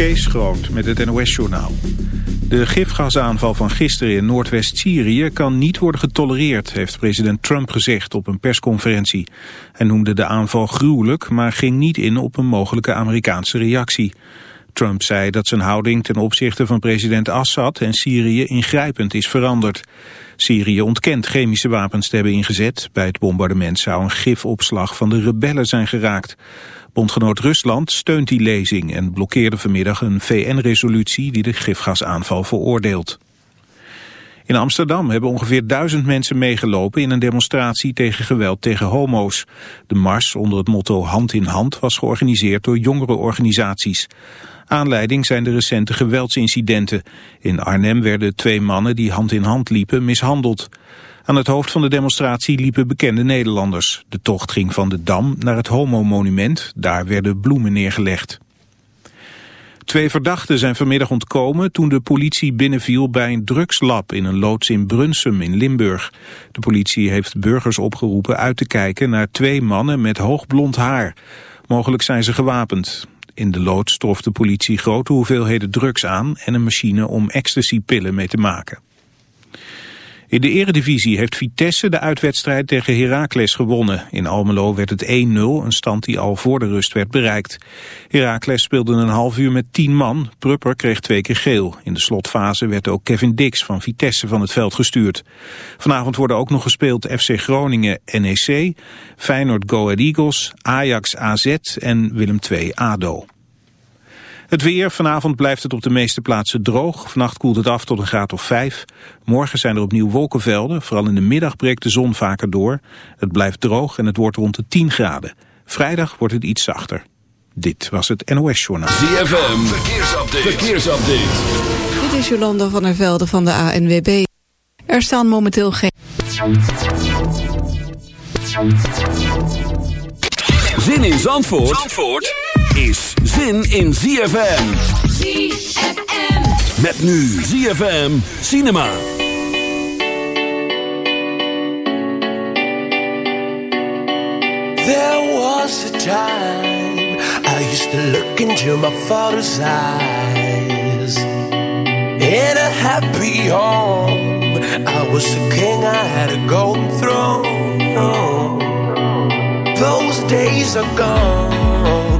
Kees Groot met het NOS-journaal. De gifgasaanval van gisteren in Noordwest-Syrië kan niet worden getolereerd, heeft president Trump gezegd op een persconferentie. Hij noemde de aanval gruwelijk, maar ging niet in op een mogelijke Amerikaanse reactie. Trump zei dat zijn houding ten opzichte van president Assad en Syrië ingrijpend is veranderd. Syrië ontkent chemische wapens te hebben ingezet. Bij het bombardement zou een gifopslag van de rebellen zijn geraakt. Bondgenoot Rusland steunt die lezing en blokkeerde vanmiddag een VN-resolutie die de gifgasaanval veroordeelt. In Amsterdam hebben ongeveer duizend mensen meegelopen in een demonstratie tegen geweld tegen homo's. De mars onder het motto Hand in Hand was georganiseerd door jongere organisaties. Aanleiding zijn de recente geweldsincidenten. In Arnhem werden twee mannen die hand in hand liepen mishandeld. Aan het hoofd van de demonstratie liepen bekende Nederlanders. De tocht ging van de Dam naar het Homo-monument. Daar werden bloemen neergelegd. Twee verdachten zijn vanmiddag ontkomen toen de politie binnenviel bij een drugslab in een loods in Brunsum in Limburg. De politie heeft burgers opgeroepen uit te kijken naar twee mannen met hoogblond haar. Mogelijk zijn ze gewapend. In de loods trof de politie grote hoeveelheden drugs aan en een machine om ecstasypillen mee te maken. In de eredivisie heeft Vitesse de uitwedstrijd tegen Heracles gewonnen. In Almelo werd het 1-0, een stand die al voor de rust werd bereikt. Heracles speelde een half uur met 10 man. Prupper kreeg twee keer geel. In de slotfase werd ook Kevin Dix van Vitesse van het veld gestuurd. Vanavond worden ook nog gespeeld FC Groningen NEC, Feyenoord Go Eagles, Ajax AZ en Willem II ADO. Het weer, vanavond blijft het op de meeste plaatsen droog. Vannacht koelt het af tot een graad of 5. Morgen zijn er opnieuw wolkenvelden. Vooral in de middag breekt de zon vaker door. Het blijft droog en het wordt rond de 10 graden. Vrijdag wordt het iets zachter. Dit was het NOS Journaal. ZFM, verkeersupdate. verkeersupdate. Dit is Jolanda van der Velde van de ANWB. Er staan momenteel geen... Zin in Zandvoort? Zandvoort? Is zin in ZFM. ZFM. Met nu ZFM Cinema. There was a time I used to look into my father's eyes. In a happy home, I was a king, I had a golden throne. Those days are gone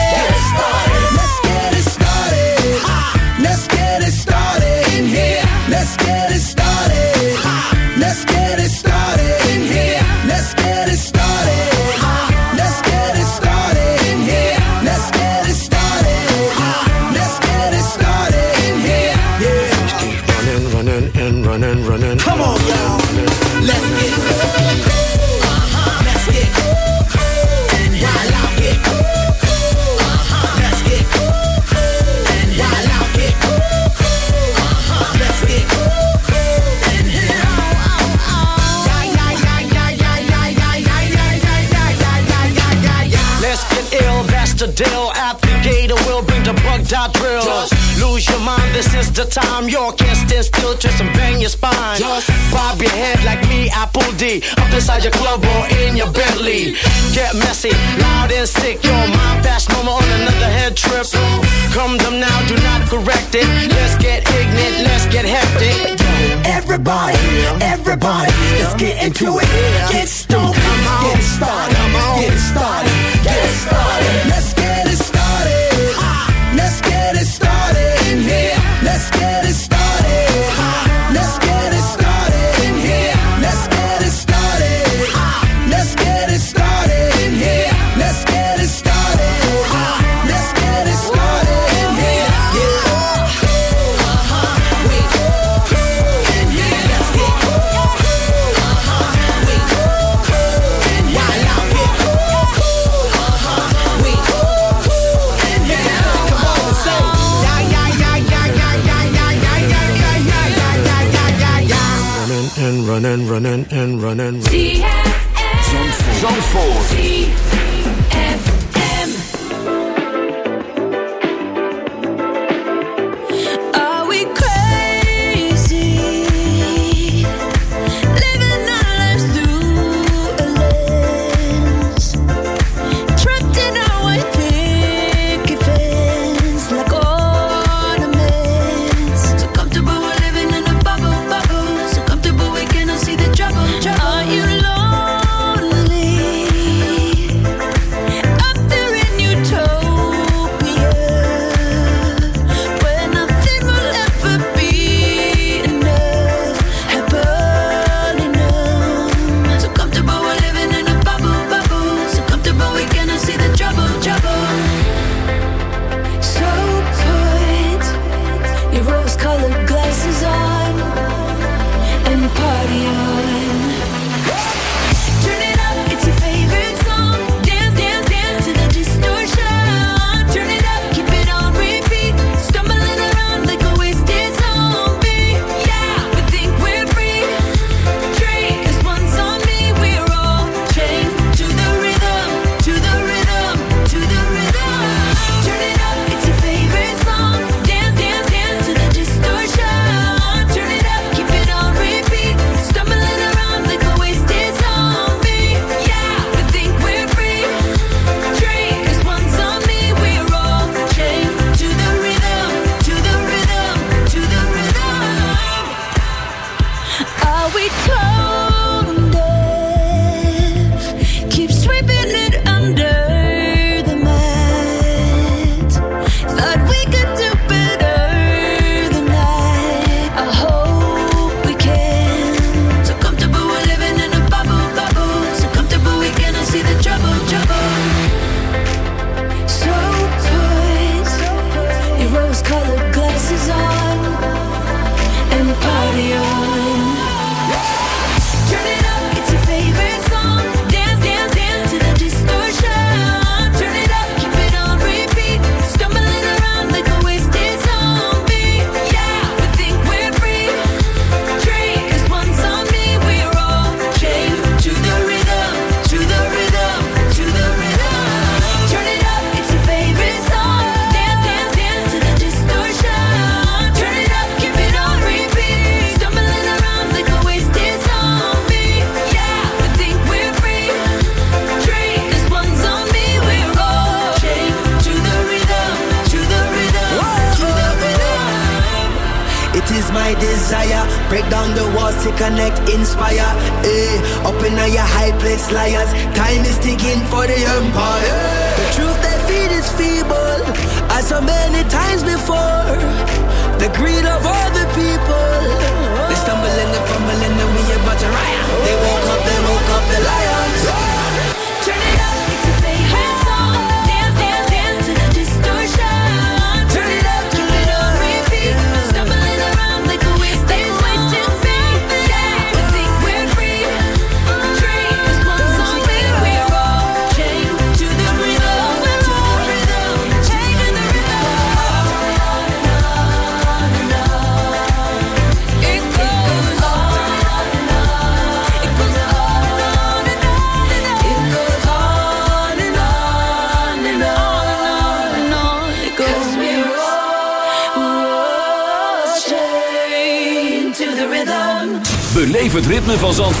A deal. At the gate, will bring the bug dot drill. Just lose your mind, this is the time. Your can't stand still, twist and bang your spine. Just bob your head like me, Apple D. Up inside your club or in your Bentley. Get messy, loud and sick. Your mind fast, normal on another head trip. So come down now, do not correct it. Let's get ignorant, let's get hectic. Everybody, everybody, let's get into it. Get stoned. Get it started. Get it started. Get started. Let's go.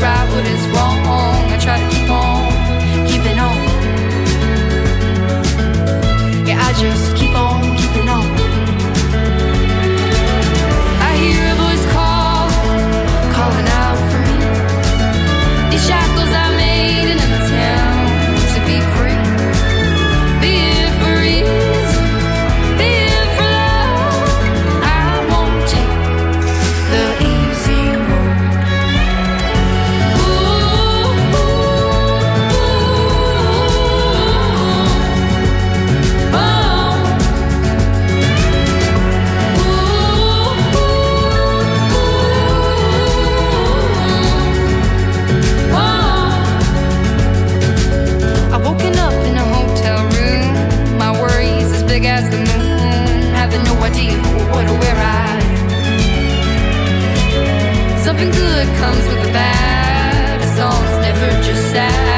right what is wrong. I try to keep on on. Yeah, I just keep. and we're right. Something good comes with the bad. A song's never just sad.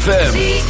ZFM.